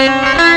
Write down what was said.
Música